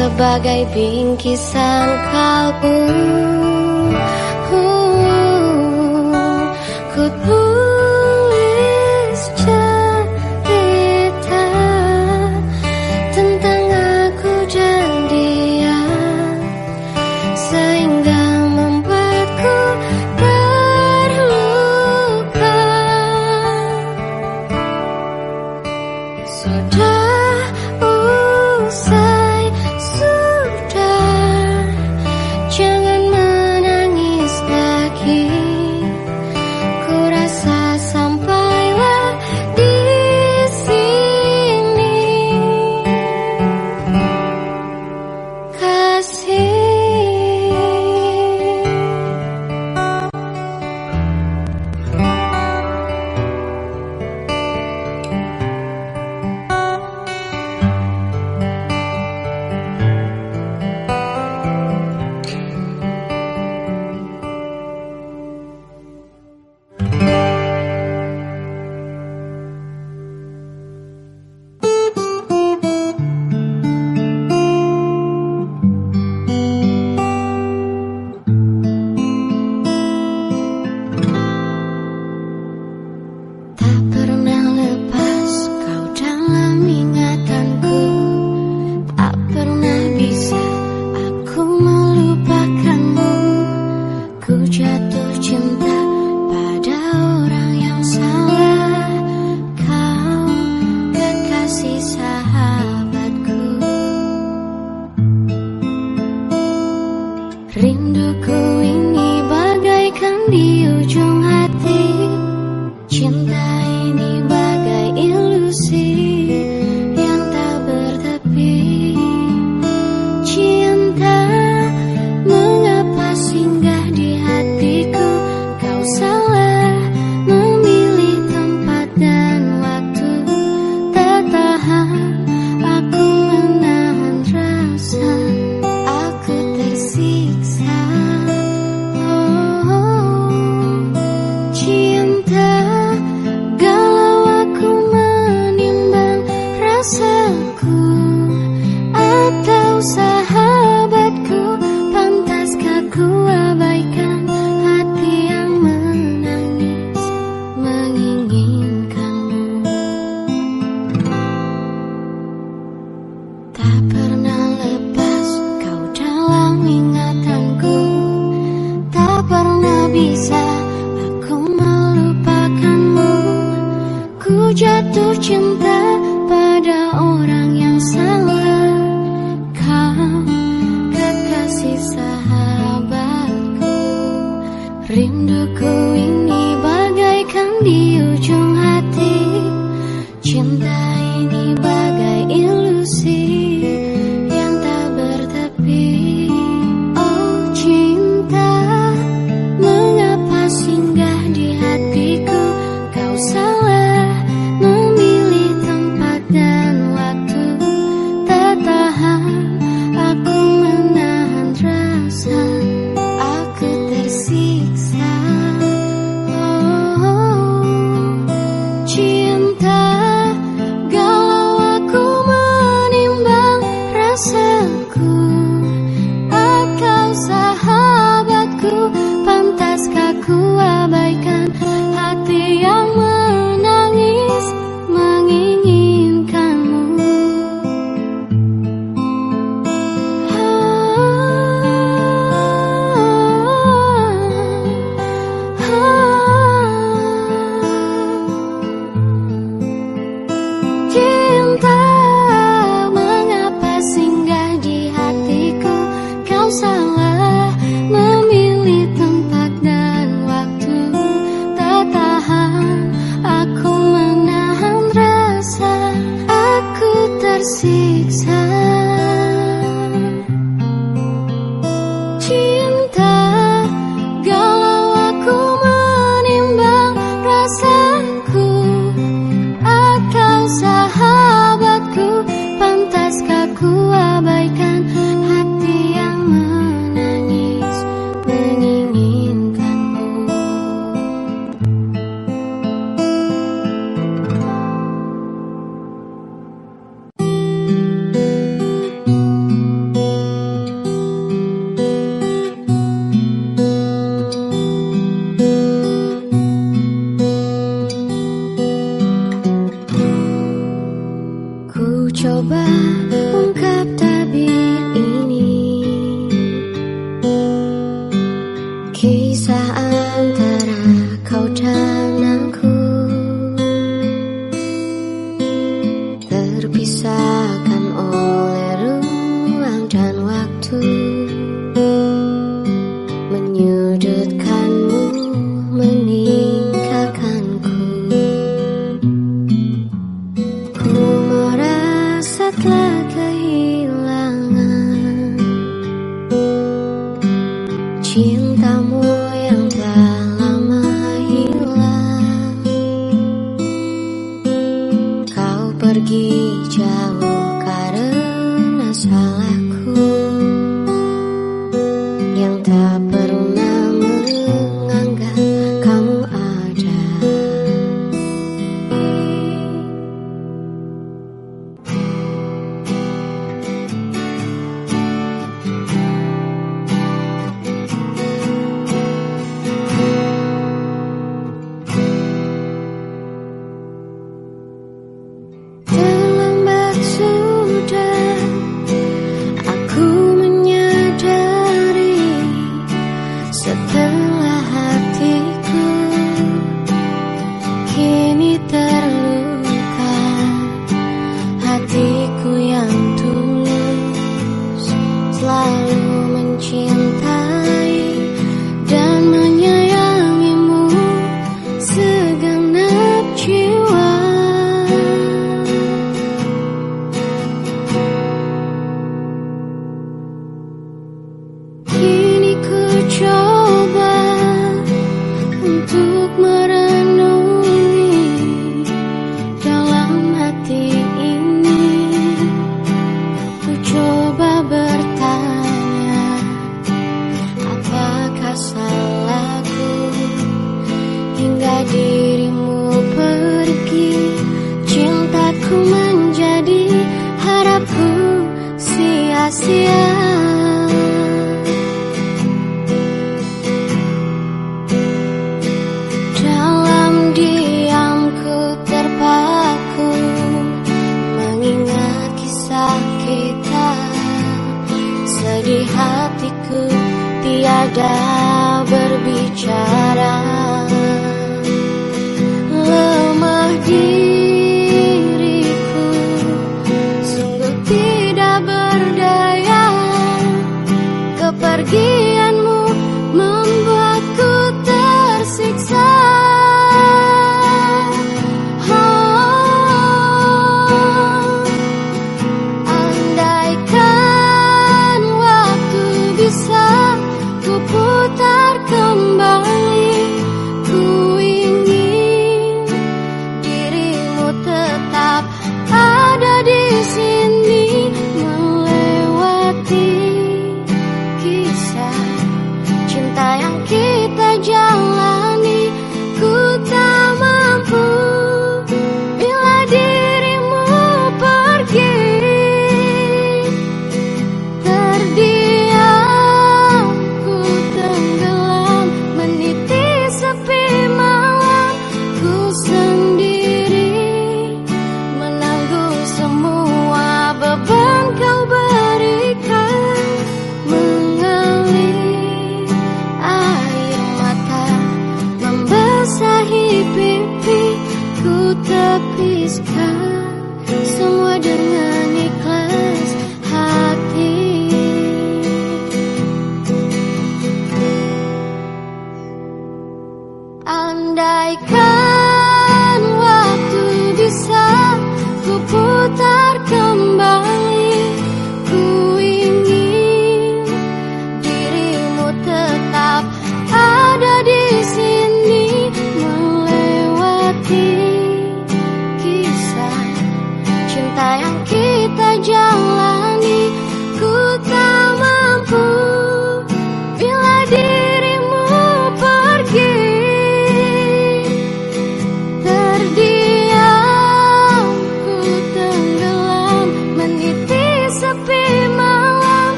sebagai bingkisan kalbu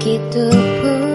begitu pun.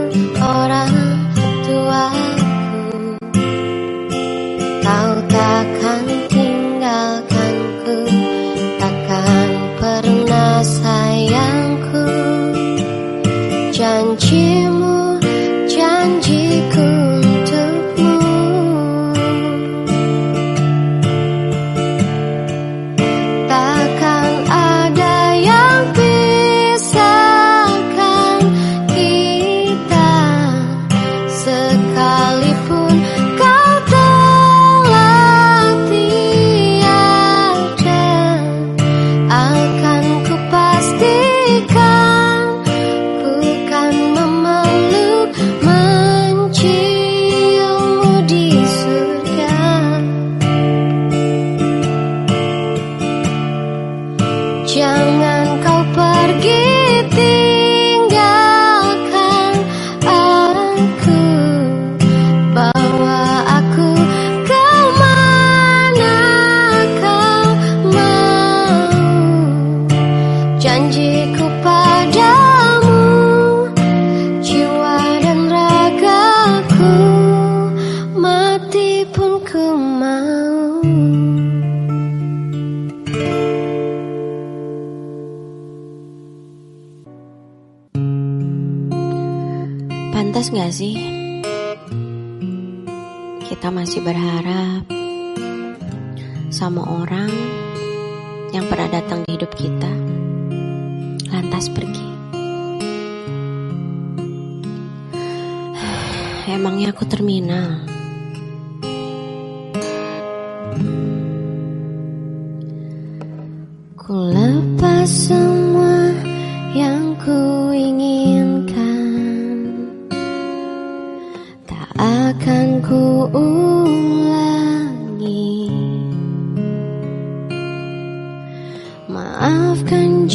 Takkan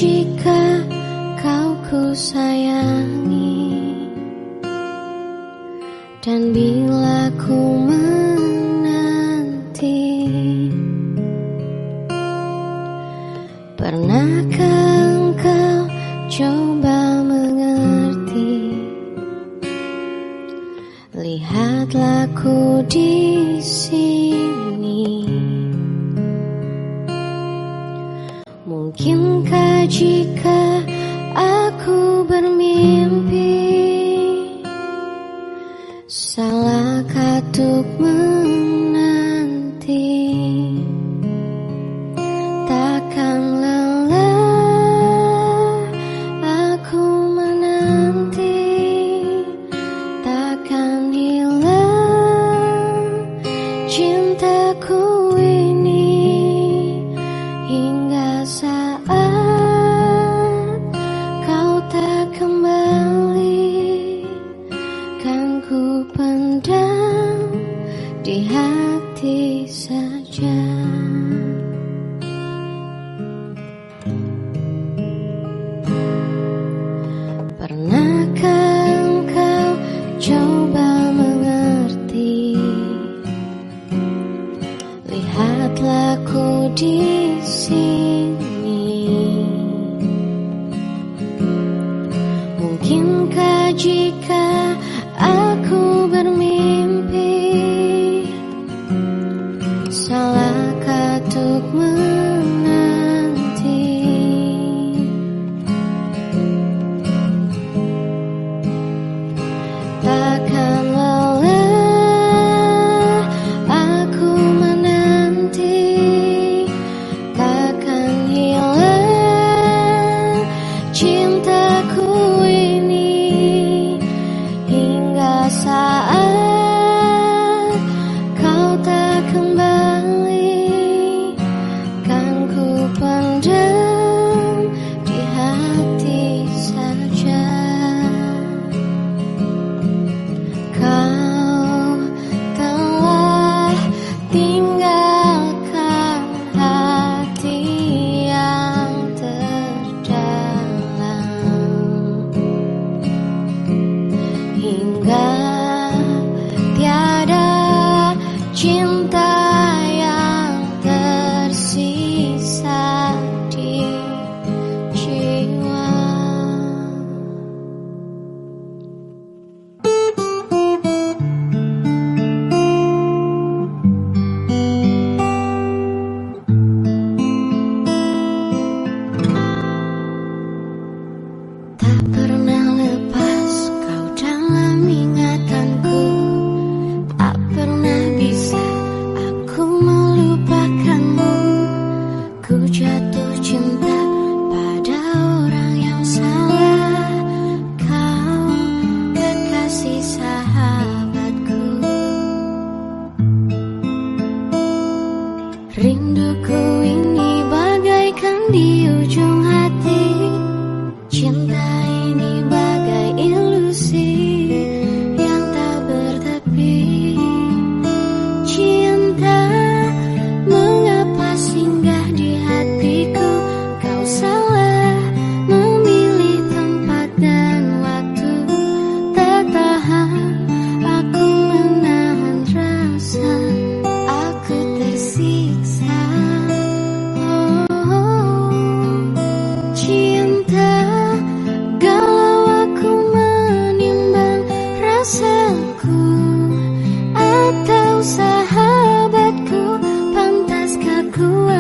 ku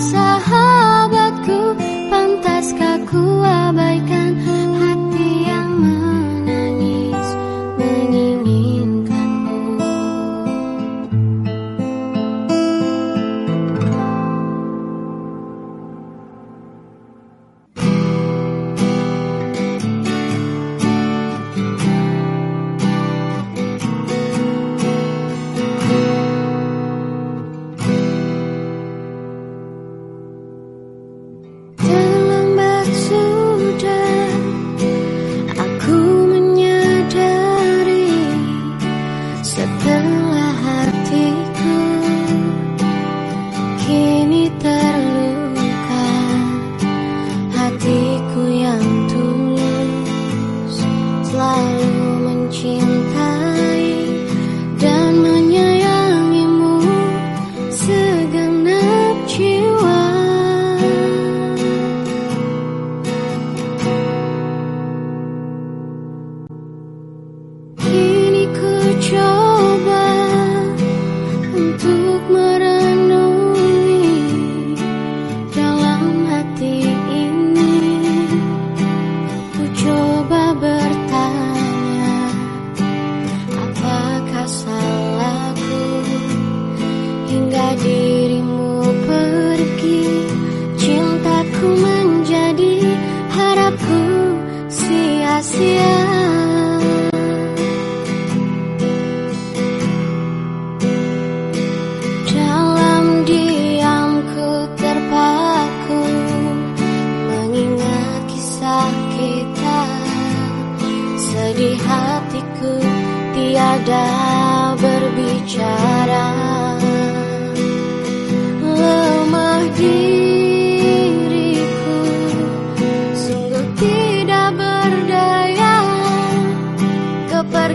inside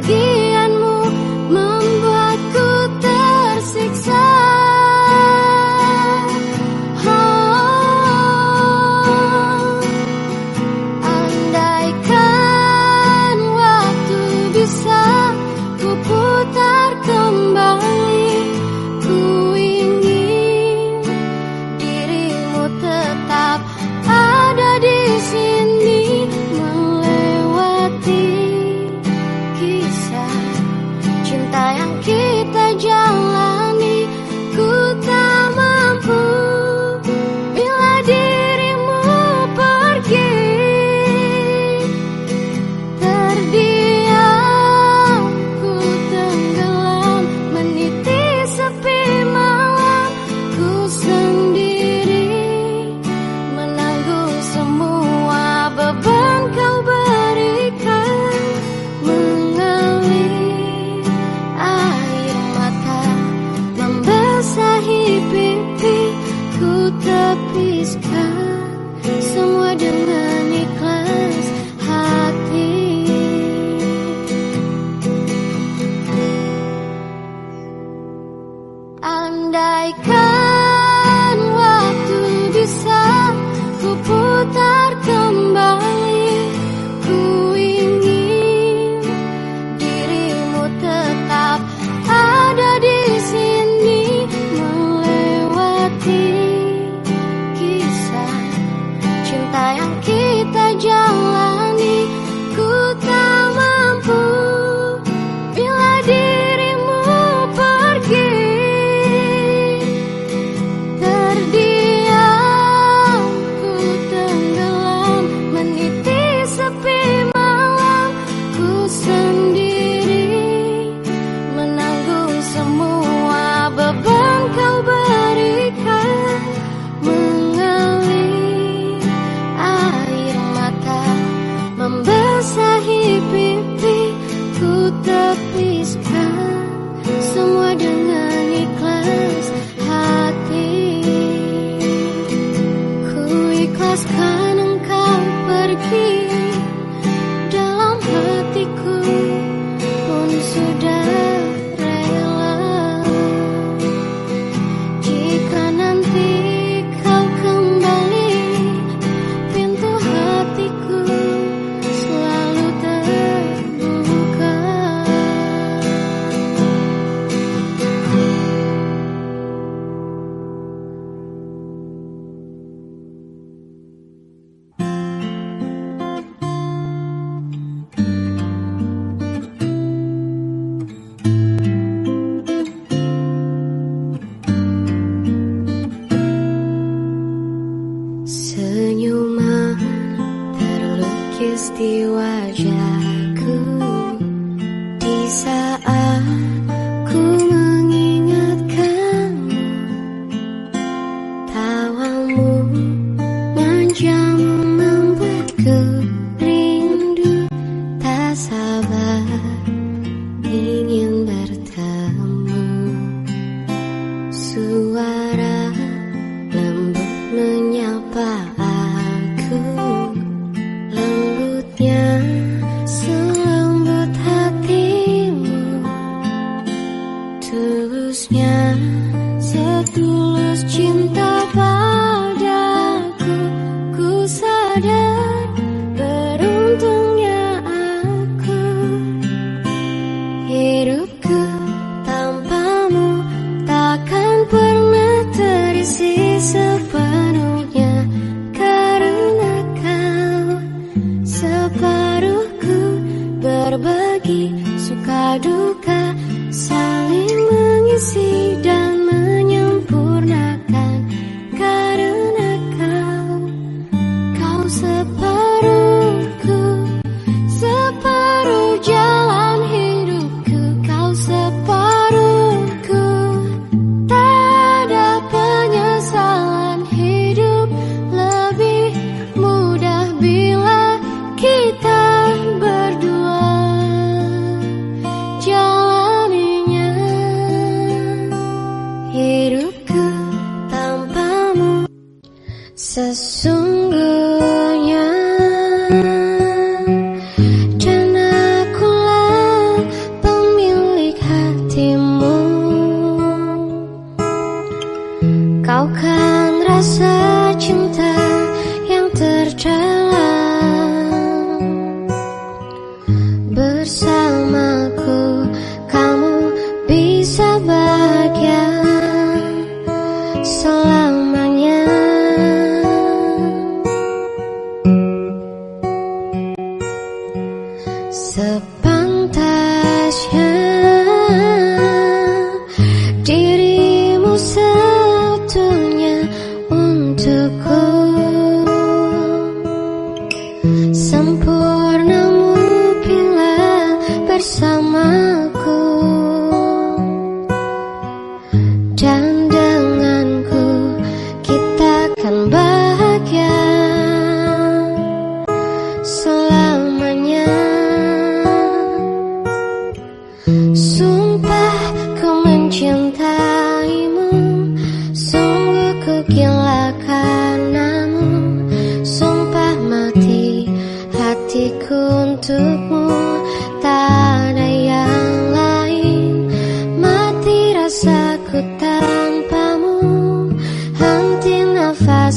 be separuhku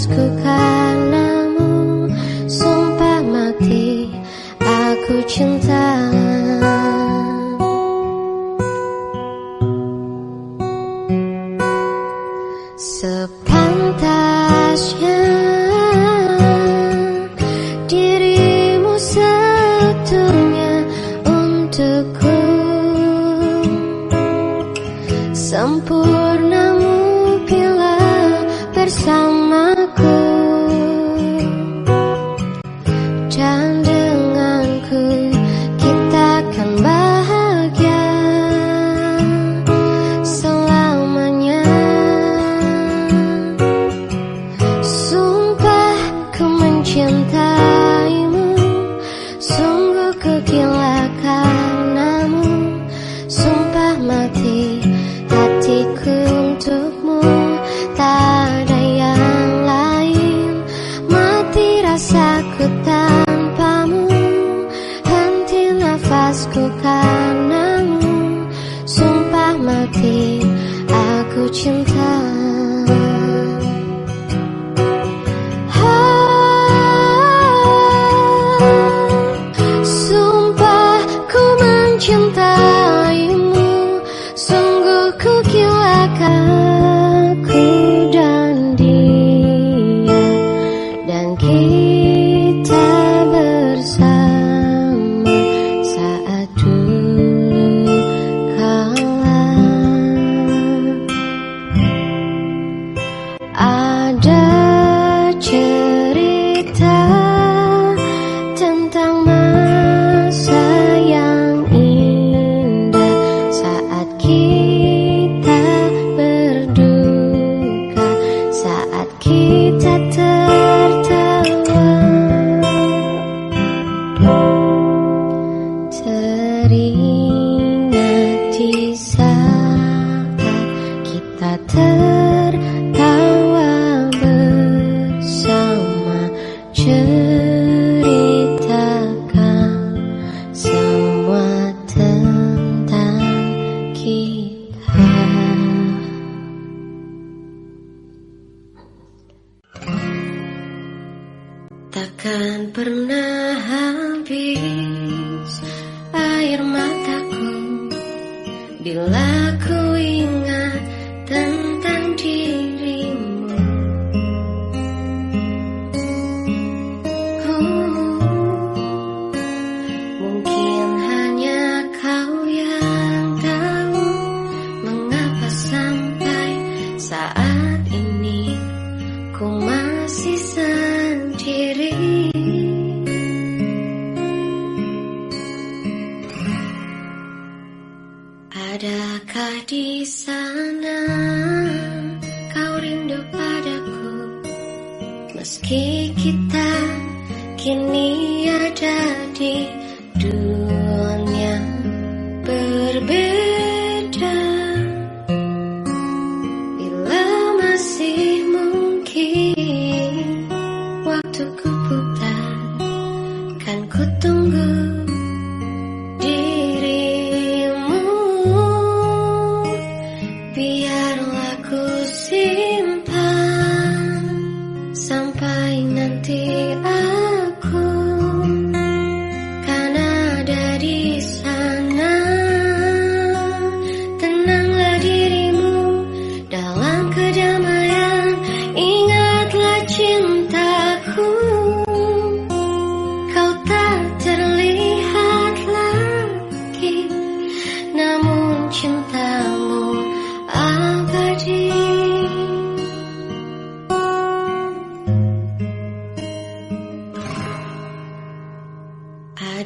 Kau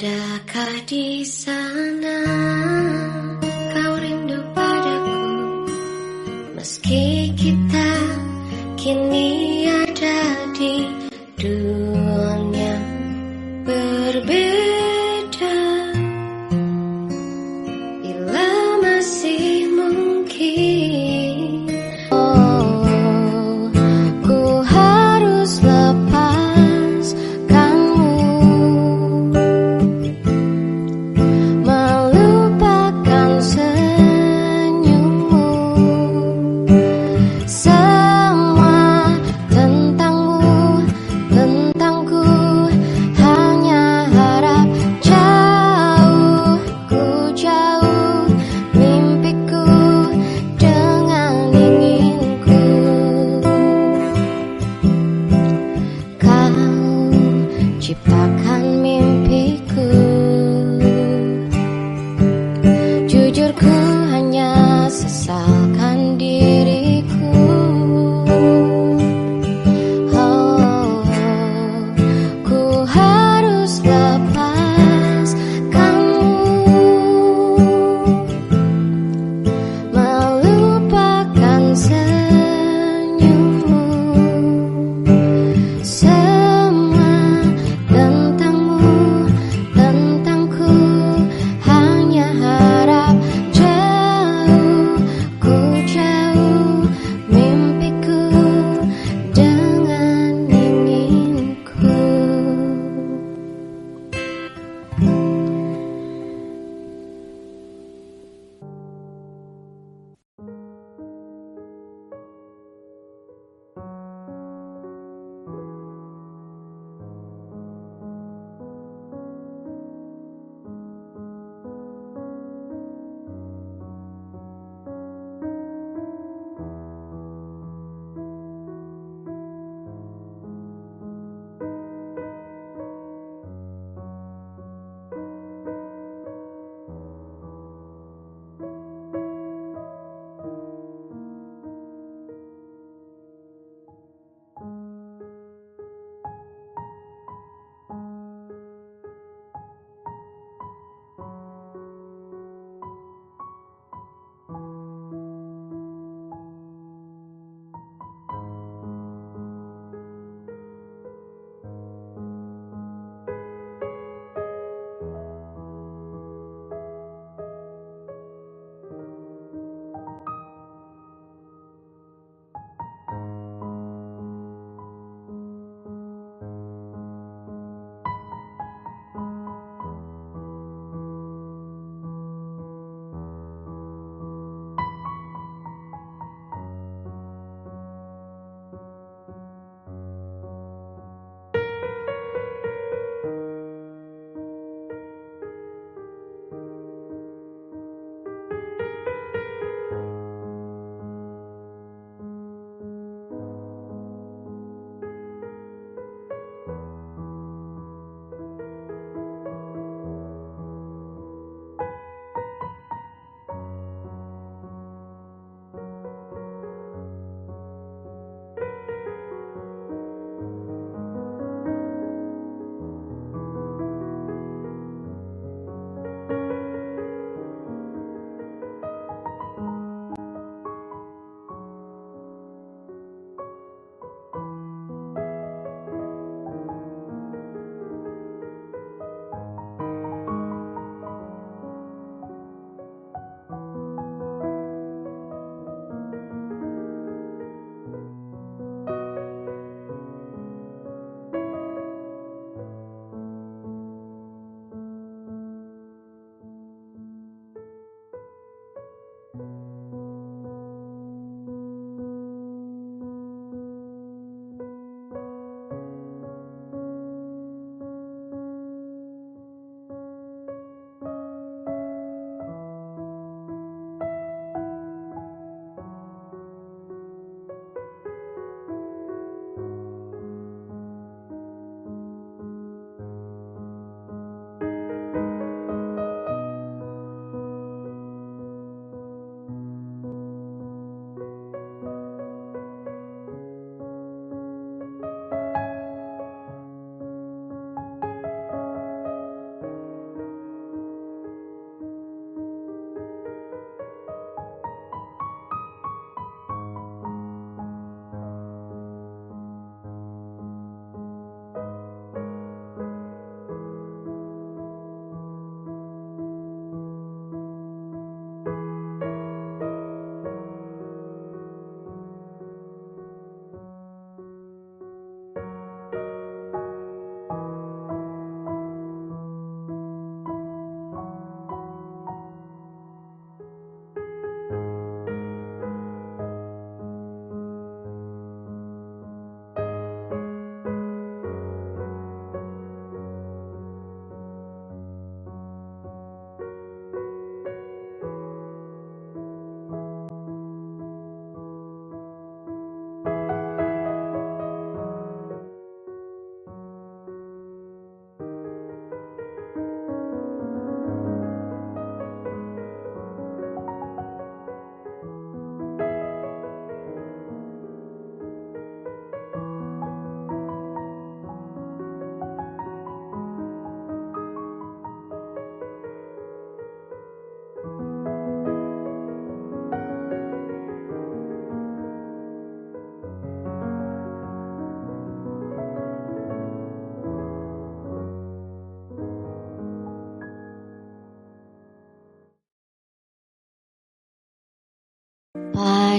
Adakah di sana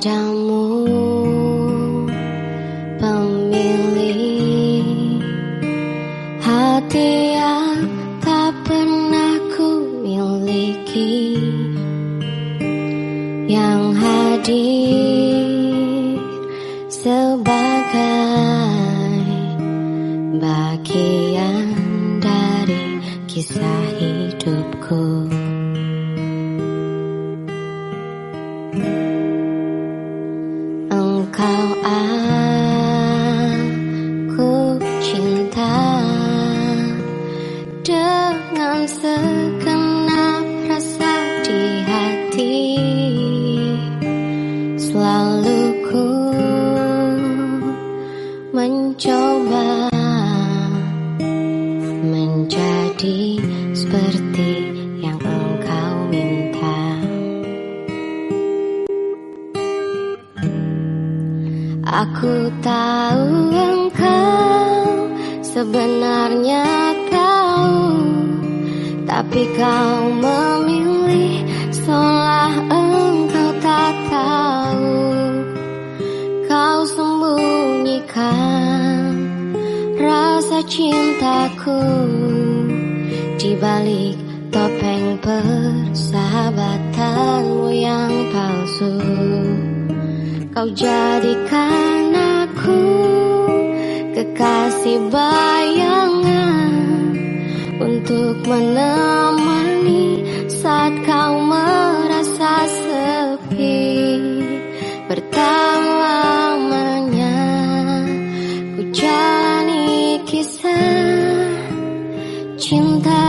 张 kisah cinta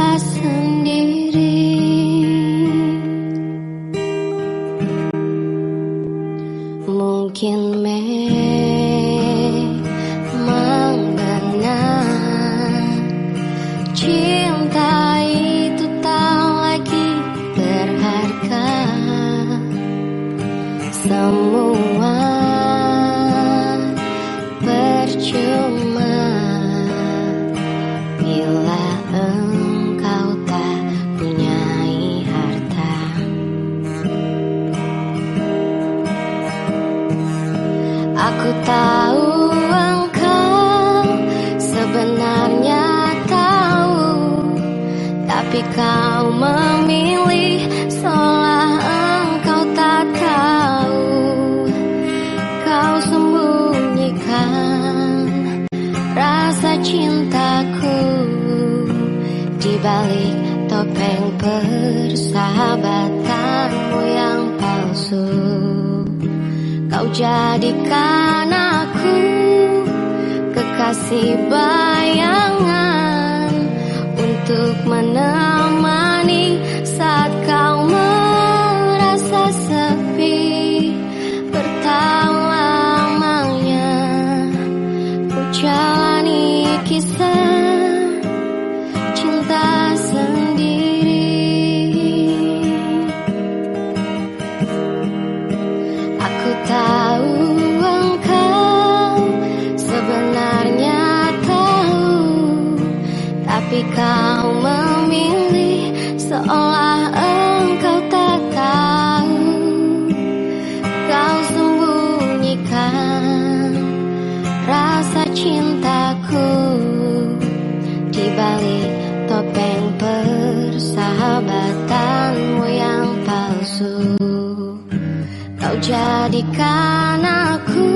Kau jadikan aku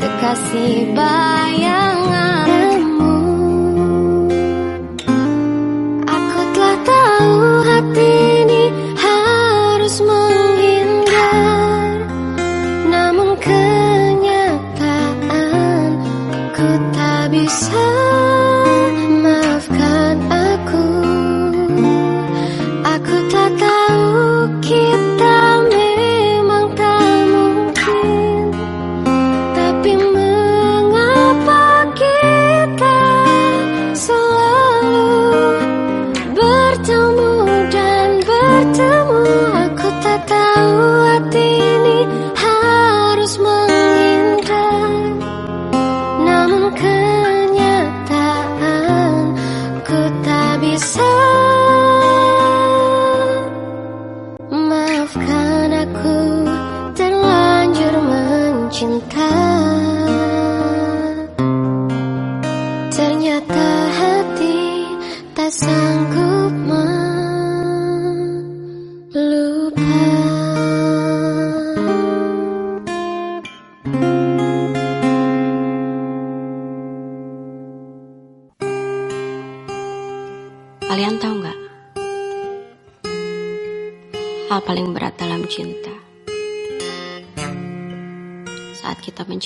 kekasih bayanganmu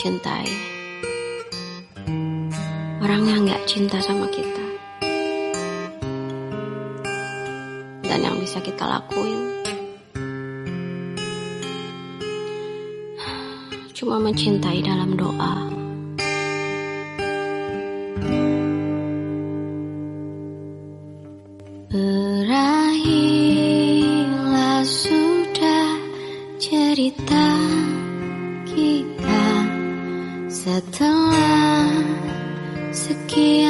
现代。que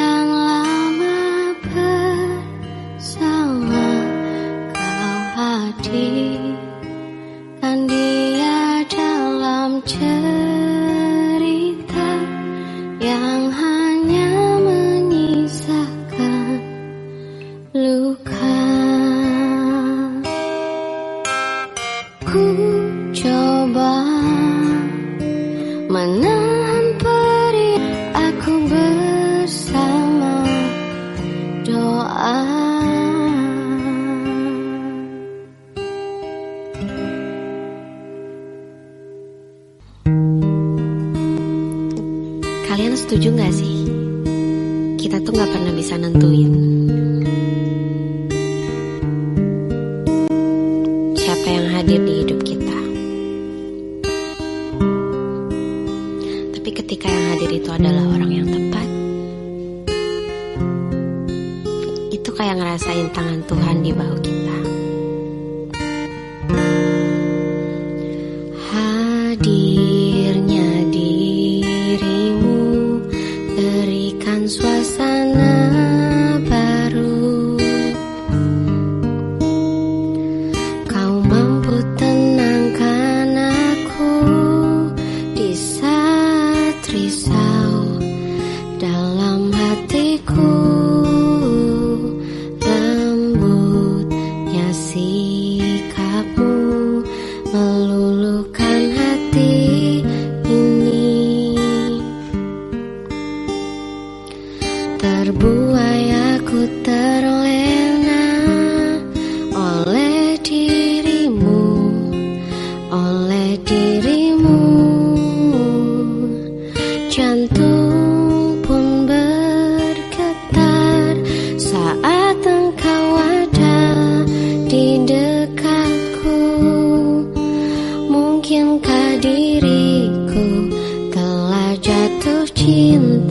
Mungkinkah diriku telah jatuh cinta